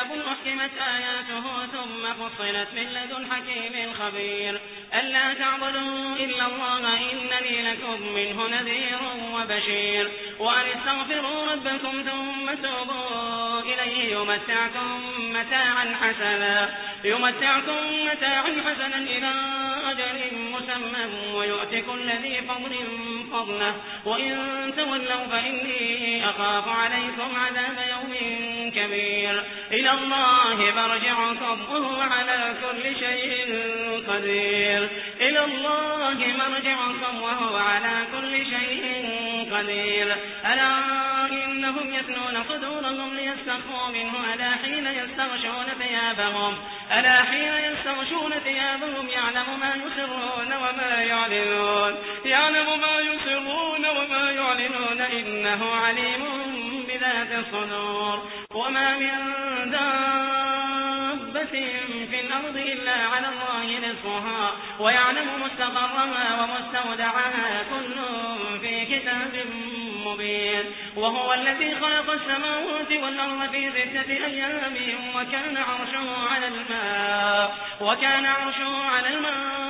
كتاب أحكمت آياته ثم فصلت من لدن حكيم خبير ألا تعبدوا إلا الله إنني لكم منه نذير وبشير وأن استغفروا ربكم ثم توبوا إليه يمتعكم متاعا حسنا يمتعكم متاعا حسنا إلى أجل مسمى ويؤتك الذي فضل فضله وإن تولوا فإني أخاف عليكم عذاب يوم كبير. إلى الله مرجعكم وهو على كل شيء قدير. إلى الله مرجعكم وهو على كل شيء قدير. ألا إنهم يثنون صدورهم ليستخفوا منه؟ ألا حين يستغشون ثيابهم؟ ألا حين يستغشون ثيابهم يعلم ما يسرون وما يعلنون؟ يعلم ما يسرون وما يعلنون إنه عليم بذات الصدور وما من دابة في الأرض إلا على الله نصفها ويعلم مستقرها ومستودعها. كل في كتاب مبين. وهو الذي خلق السماوات والأرض في ستة أيام. وكان عرشه على الماء. وكان عرشه على الماء.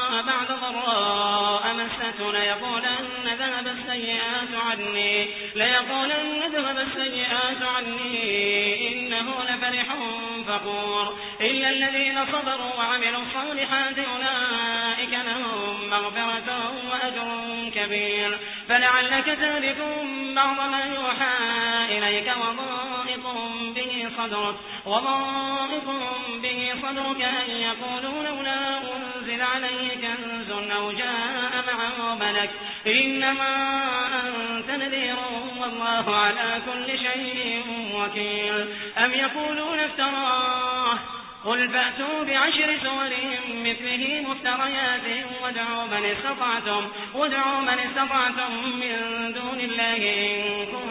بعد ضراء مسته ليقولن ذهب السيئات عني. ليقولن ذهب السيئات عني. إنه لفرح فخور. إلا الذين صبروا وعملوا الصالحات أولئك لهم مغفرة وأجر كبير. فلعلك تارك بعض ما يوحى صدرك وضائق به صدرك أن يقولوا لولا أنزل عليه كنز أو جاء معه ملك إنما أنت نذير والله على كل شيء وكيل. أم يقولون افتراه؟ قل فأتوا بعشر سور مثله مفتريات وادعوا من استطعتم وادعوا من استطعتم من دون الله إن كنتم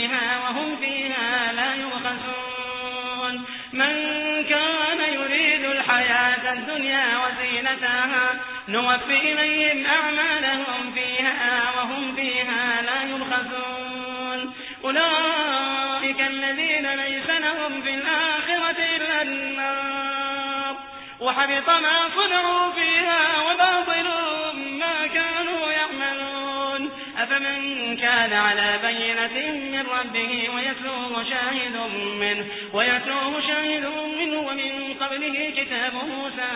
وزينتها نوفي إليهم أعمالهم فيها وهم فيها لا يبخسون. أولئك الذين ليس لهم في الآخرة إلا النار. وحبط ما صنعوا فيها وباطل ما كانوا يعملون. أفمن كان على بينة من ربه ويتلوه شاهد منه ويتلوه شاهد منه ومن قبله كتاب موسى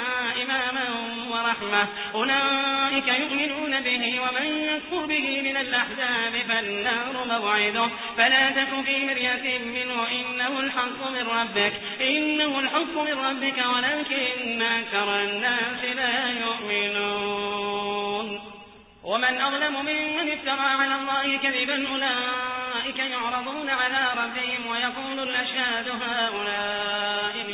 إماما ورحمة. أولئك يؤمنون به ومن يكفر به من الأحزاب فالنار موعده. فلا تك في مرية منه إنه الحق من ربك. إنه الحق من ربك ولكن أكثر الناس لا يؤمنون. ومن أظلم ممن افترى على الله كذبا أولئك يعرضون على ربهم ويقول الأشهاد هؤلاء.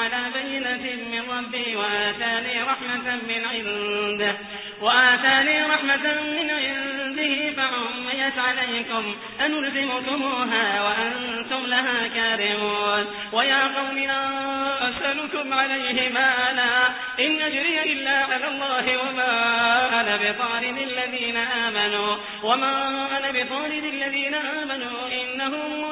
على بينة من ربي وآتاني رحمة من عنده. وآتاني رحمة من عنده فعميت عليكم. أنلزمكموها وأنتم لها كارهون. ويا قوم لا أسألكم عليه مالا. إن أجري إلا على الله وما أنا بطارد الذين آمنوا. وما أنا بطارد الذين آمنوا. إنهم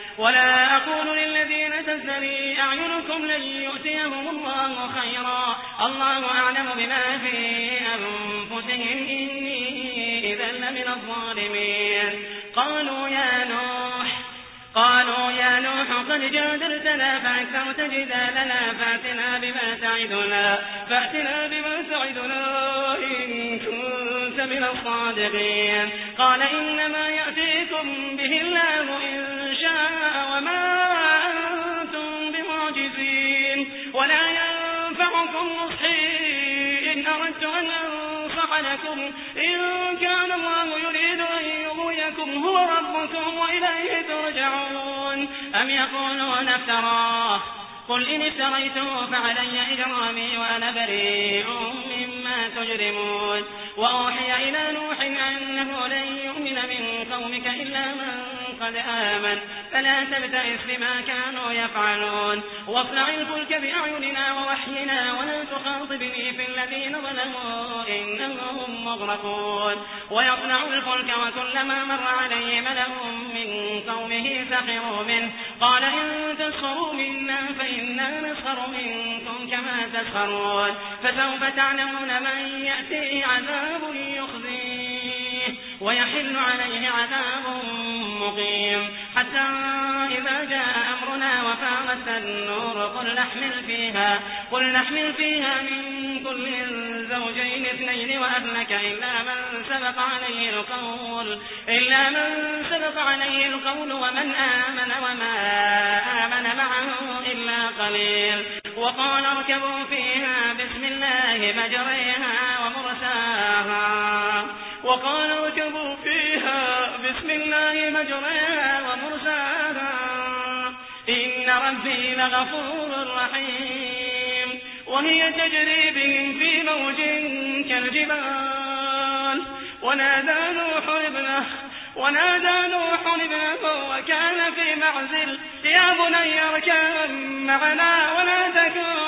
ولا أقول للذين تزدري أعينكم لن يؤتيهم الله خيرا. الله أعلم بما في أنفسهم. إني إذا لمن الظالمين. قالوا يا نوح قالوا يا نوح قد جادلتنا فأكثرت جدالنا فأتنا بما تعدنا فأتنا بما تعدنا. إن كنت من الصادقين. قال إنما يأتيكم به الله إن وما أنتم بمعجزين. ولا ينفعكم نصحي إن أردت أن أنصح لكم. إن كان الله يريد أن يغويكم هو ربكم وإليه ترجعون. أم يقولون افتراه؟ قل إن افتريته فعلي إجرامي وأنا بريء مما تجرمون. وأوحي إلى نوح أنه لن يؤمن من قومك إلا من قد آمن. فلا تبتئس بما كانوا يفعلون. واصنع الفلك بأعيننا ووحينا ولا تخاطبني في الذين ظلموا. إنهم مغرقون. ويصنع الفلك وكلما مر عليه ملأ من قومه سخروا منه. قال إن تسخروا منا فإنا نسخر منكم كما تسخرون. فسوف تعلمون من يأتيه عذاب يخزيه ويحل عليه عذاب مقيم. حتى إذا جاء أمرنا وفارت النور قل نحمل فيها قل نحمل فيها من كل زوجين اثنين وأهلك إلا من سبق عليه القول إلا من سبق عليه القول ومن آمن وما آمن معه إلا قليل. وقال اركبوا فيها بسم الله مجريها ومرساها. وقال اركبوا فيها. بسم الله مجريها ومرساها. إن ربي لغفور رحيم. وهي تجري بهم في موج كالجبال. ونادى نوح ابنه ونادى نوح ابنه وكان في معزل. يا بني اركب معنا ولا تكن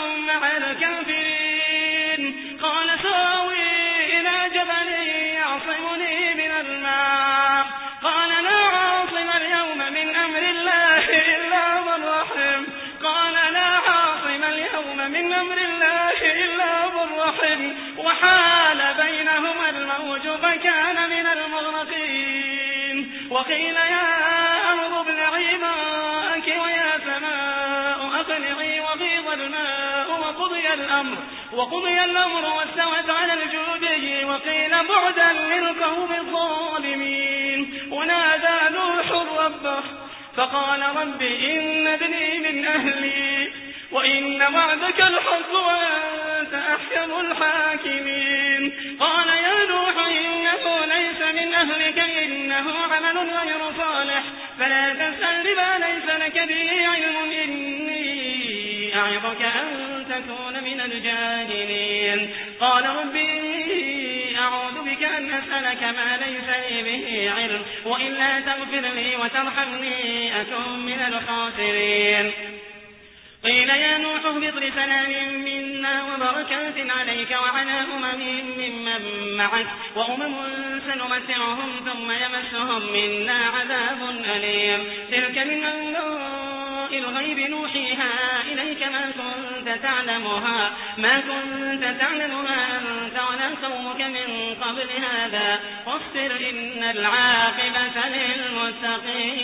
وحال بينهما الموج فكان من المغرقين. وقيل يا أرض ابلعي ماءك ويا سماء أقلعي وغيظ الماء وقضي الأمر وقضي الأمر واستوت على الجودي وقيل بعدا للقوم الظالمين. فقال رب إن ابني من أهلي وإن وعدك الحق وأنت أحكم الحاكمين. قال يا نوح إنه ليس من أهلك إنه عمل غير صالح. فلا تسأل بما ليس لك به علم إني أعظك أن تكون من الجاهلين. قال ربي أعوذ بك أن أسألك ما ليس لي به علم وإلا تغفر لي وترحمني أكون من الخاسرين. قيل يا نوح اهبط بسلام منا وبركات عليك وعلى أمم ممن معك وأمم سنمتعهم ثم يمسهم منا عذاب أليم. تلك من أنباء الغيب نوحيها إليك ما كنت تعلمها. ما كنت تعلمها أنت ولا قومك من قبل هذا. واصبر إن العاقبة للمتقين.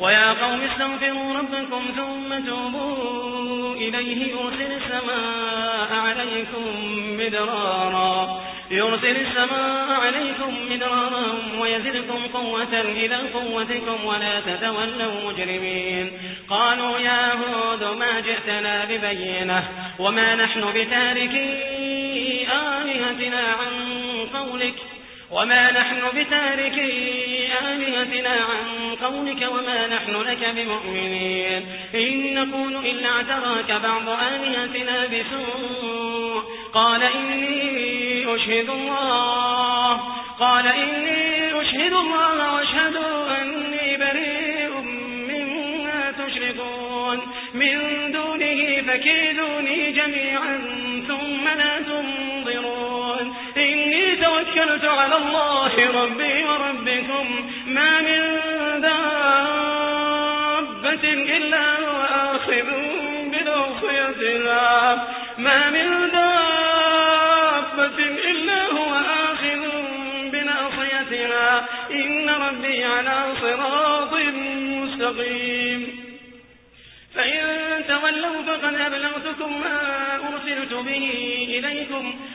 ويا قوم استغفروا ربكم ثم توبوا إليه يرسل السماء عليكم مدرارا. يرسل السماء عليكم مدرارا ويزدكم قوة إلى قوتكم ولا تتولوا مجرمين. قالوا يا هود ما جئتنا ببينة وما نحن بتاركي آلهتنا عن قولك. وما نحن بتاركي آلهتنا عن قولك وما نحن لك بمؤمنين إن نقول إلا اعتراك بعض آلهتنا بسوء قال إني أشهد الله قال إني أشهد الله واشهدوا أني بريء مما تشركون من دونه فكيدوني جميعا ثم لا توكلت على الله ربي وربكم ما من دابة إلا هو آخذ بناصيتها ما من دابة إلا هو آخذ بناصيتها إن ربي على صراط مستقيم. فإن تولوا فقد أبلغتكم ما أرسلت به إليكم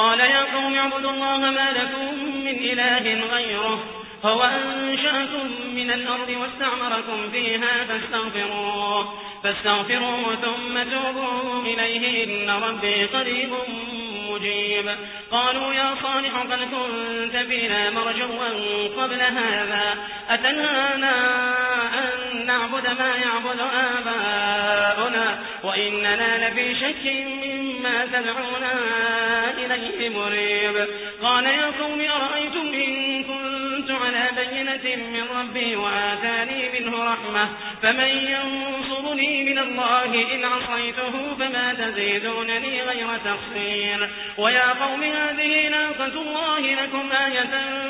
قال يا قوم اعبدوا الله ما لكم من إله غيره هو أنشأكم من الأرض واستعمركم فيها فاستغفروه فاستغفروه ثم توبوا إليه إن ربي قريب مجيب. قالوا يا صالح قد كنت فينا مرجوا قبل هذا أتنهانا أن نعبد ما يعبد آباؤنا وإننا لفي شك مما تدعونا إليه مريب. قال يا قوم أرأيتم إن كنت على بينة من ربي وآتاني منه رحمة فمن ينصرني من الله إن عصيته فما تزيدونني غير تخسير. ويا قوم هذه ناقة الله لكم آية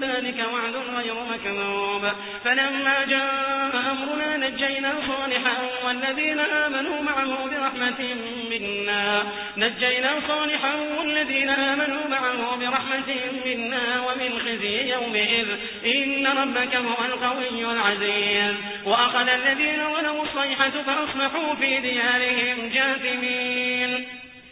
ذلك وعد غير مكذوب. فلما جاء أمرنا نجينا صالحا والذين آمنوا معه برحمة منا. نجينا صالحا والذين آمنوا معه برحمة منا ومن خزي يومئذ. إن ربك هو القوي العزيز. وأخذ الذين ظلموا الصيحة فأصبحوا في ديارهم جاثمين.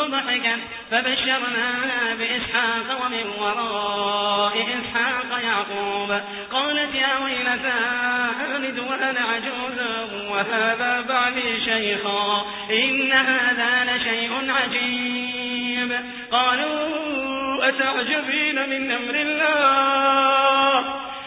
فضحكت فبشرناها بإسحاق ومن وراء إسحاق يعقوب قالت يا ويلتى آلد وأنا عجوز وهذا بعلي شيخا إن هذا لشيء عجيب قالوا أتعجبين من أمر الله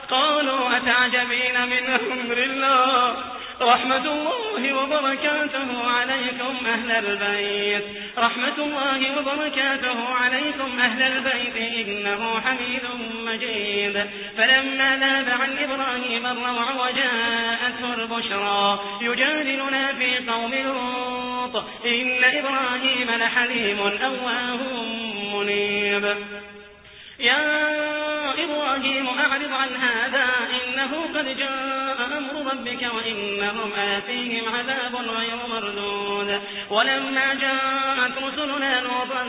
قالوا أتعجبين من أمر الله رحمة الله وبركاته عليكم أهل البيت. رحمة الله وبركاته عليكم أهل البيت. إنه حميد مجيد. فلما ذهب عن إبراهيم الروع وجاءته البشرى يجادلنا في قوم لوط. إن إبراهيم لحليم أواه منيب. يا إبراهيم أعرض عن هذا إنه قد جاء أمر ربك وإنهم آتيهم عذاب غير مردود. ولما جاءت رسلنا لوطا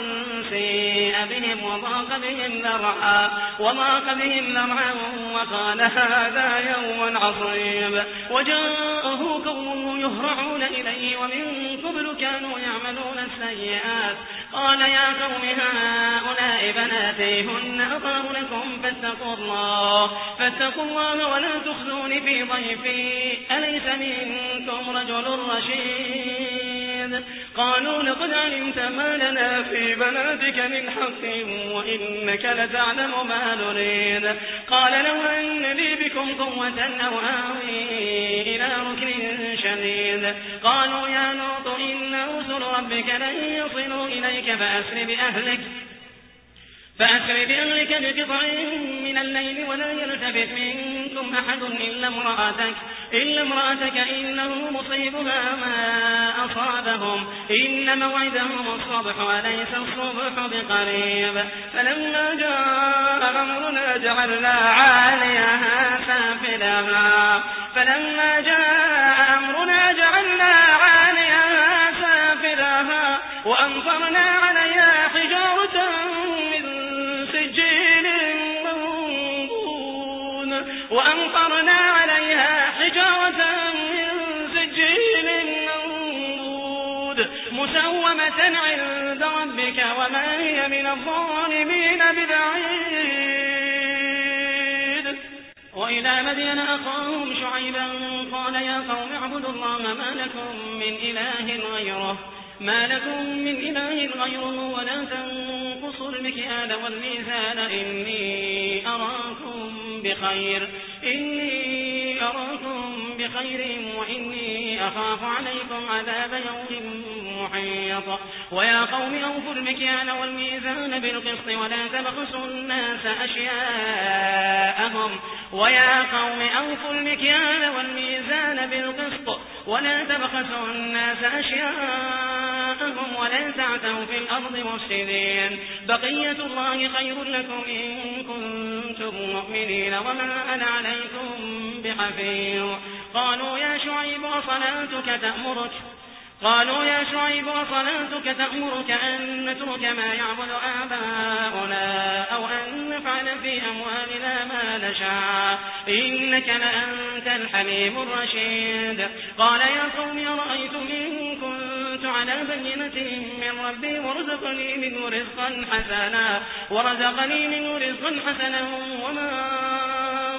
سيء بهم وضاق بهم ذرعا وضاق بهم ذرعا وقال هذا يوم عصيب. وجاءه قومه يهرعون إليه ومن قبل كانوا يعملون السيئات. قال يا قوم هؤلاء بناتي هن أطهر لكم فاتقوا الله. فاتقوا الله ولا تخزون في ضيفي. أليس منكم رجل رشيد؟ قالوا لقد علمت ما لنا في بناتك من حق وإنك لتعلم ما نريد. قال لو أن لي بكم قوة أو آوي إلى ركن شديد. قالوا يا لوط إن رسل ربك لن يصلوا إليك فأسر بأهلك فأسر بأهلك بقطع من الليل ولا يلتفت منكم أحد إلا امرأتك. إلا امرأتك إنه مصيبها ما أصابهم. إن موعدهم الصبح وليس الصبح بقريب. فلما جاء أمرنا جعلنا عاليها سافلها. فلما جاء أمرنا جعلنا عاليها سافلها. وأمطرنا عليها حجارة وأمطرنا عند ربك وما هي من الظالمين ببعيد. وإلى مدين أخاهم شعيبا قال يا قوم اعبدوا الله ما لكم من إله غيره. ما لكم من إله غيره ولا تنقصوا المكيال والميزان. إني أراكم بخير. إني أراكم بخير وإني أخاف عليكم عذاب يوم محيط. ويا قوم أوفوا المكيال والميزان بالقسط ولا تبخسوا الناس أشياءهم. ويا قوم أوفوا المكيال والميزان بالقسط ولا تبخسوا الناس أشياءهم ولا تعتوا في الأرض مفسدين. بقية الله خير لكم إن كنتم مؤمنين وما أنا عليكم بحفيظ. قالوا يا شعيب وصلاتك تأمرك؟ قالوا يا شعيب وصلاتك تأمرك أن نترك ما يعبد آباؤنا أو أن نفعل في أموالنا ما نشاء. إنك لأنت الحليم الرشيد. قال يا قوم أرأيتم إن كنت على بينة من ربي ورزقني منه رزقا حسنا. ورزقني منه رزقا حسنا. وما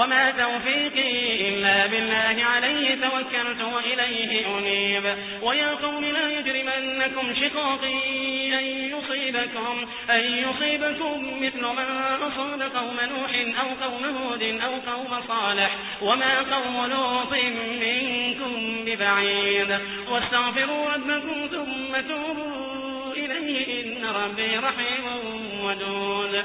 وما توفيقي إلا بالله عليه توكلت وإليه أنيب ويا قوم لا يجرمنكم شقاقي أن يصيبكم, أن يصيبكم مثل ما أصاب قوم نوح أو قوم هود أو قوم صالح وما قوم لوط منكم ببعيد واستغفروا ربكم ثم توبوا إليه إن ربي رحيم ودود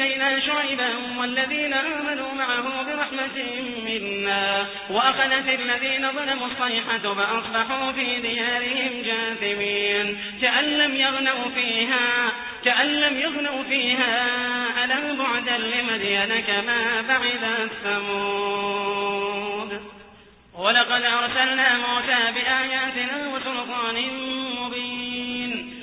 أمرنا نجينا شعيبا والذين آمنوا معه برحمة منا وأخذت الذين ظلموا الصيحة فأصبحوا في ديارهم جاثمين. كأن لم يغنوا فيها كأن لم يغنوا فيها ألا بعدا لمدين كما بعد الثمود. ولقد أرسلنا موسى بآياتنا وسلطان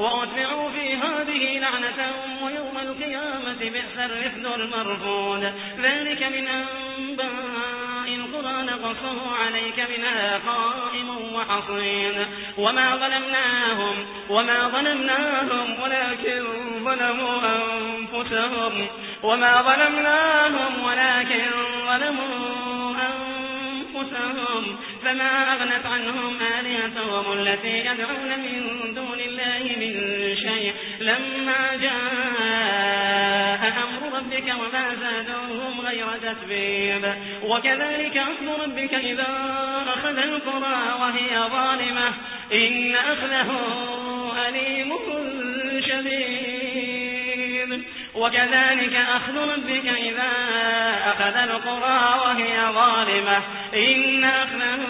وأتبعوا في هذه لعنة ويوم القيامة بئس الرفد المرفود. ذلك من أنباء القرى نقصه عليك منها قائم وحصين. وما ظلمناهم وما ظلمناهم ولكن ظلموا أنفسهم. وما ظلمناهم ولكن ظلموا أنفسهم. فما أغنت عنهم آلهتهم التي يدعون من دون الله من شيء. لما جاء أمر ربك وما زادوهم غير تتبيب. وكذلك أخذ ربك إذا أخذ القرى وهي ظالمة. إن أخذه أليم شديد. وكذلك أخذ ربك إذا أخذ القرى وهي ظالمة. إن أخذه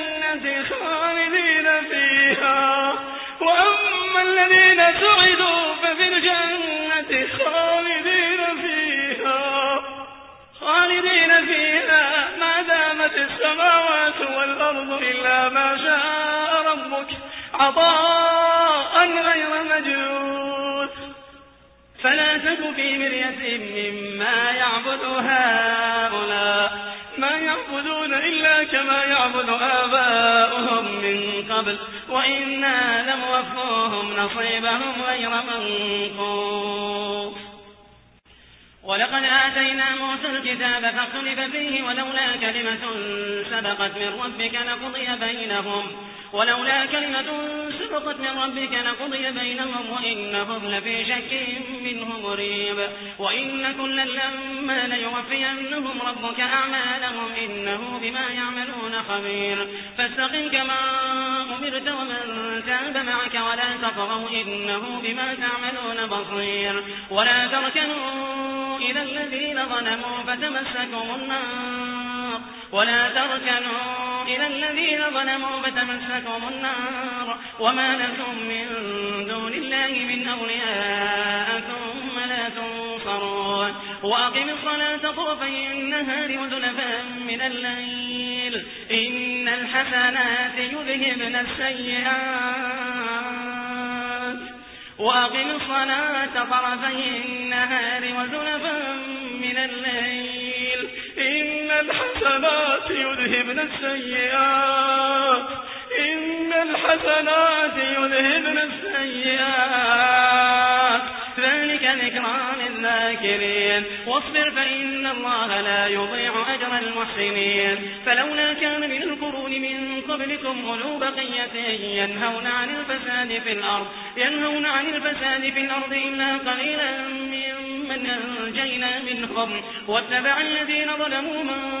وأما الذين سعدوا ففي الجنة خالدين فيها. خالدين فيها ما دامت السماوات والأرض إلا ما شاء ربك عطاء غير مجنون فلا تك في مرية مما يعبد هؤلاء ما يعبدون إلا كما يعبد آباؤهم من قبل. وإنا لموفوهم نصيبهم غير منقوص. ولقد آتينا موسى الكتاب فاختلف فيه ولولا كلمة سبقت من ربك لقضي بينهم. ولولا كلمة سبقت من ربك لقضي بينهم وإنهم لفي شك منه مريب. وإن كلا لما ليوفينهم ربك أعمالهم إنه بما يعملون خبير. فاستقم كما أمرت ومن تاب معك ولا تطغوا إنه بما تعملون بصير. ولا تركنوا إلى الذين ظلموا فتمسكم النار. ولا تركنوا إلى الذين ظلموا فتمسكم النار. وما لكم من دون الله من أولياء ثم لا تنصرون وأقم الصلاة طرفي النهار وزلفا من الليل. إن الحسنات يذهبن السيئات. وأقم الصلاة طرفي النهار وزلفا من الليل. إن الحسنات يذهبن السيئات. إن الحسنات يذهبن السيئات. ذلك ذكرى للذاكرين واصبر فإن الله لا يضيع أجر المحسنين. فلولا كان من القرون من قبلكم أولو بقية ينهون عن الفساد في الأرض ينهون عن الفساد في الأرض إلا قليلا ممن أنجينا منهم. واتبع الذين ظلموا ما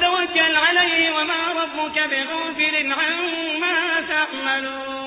توكل عليه وما ربك بغافل عما تعملون.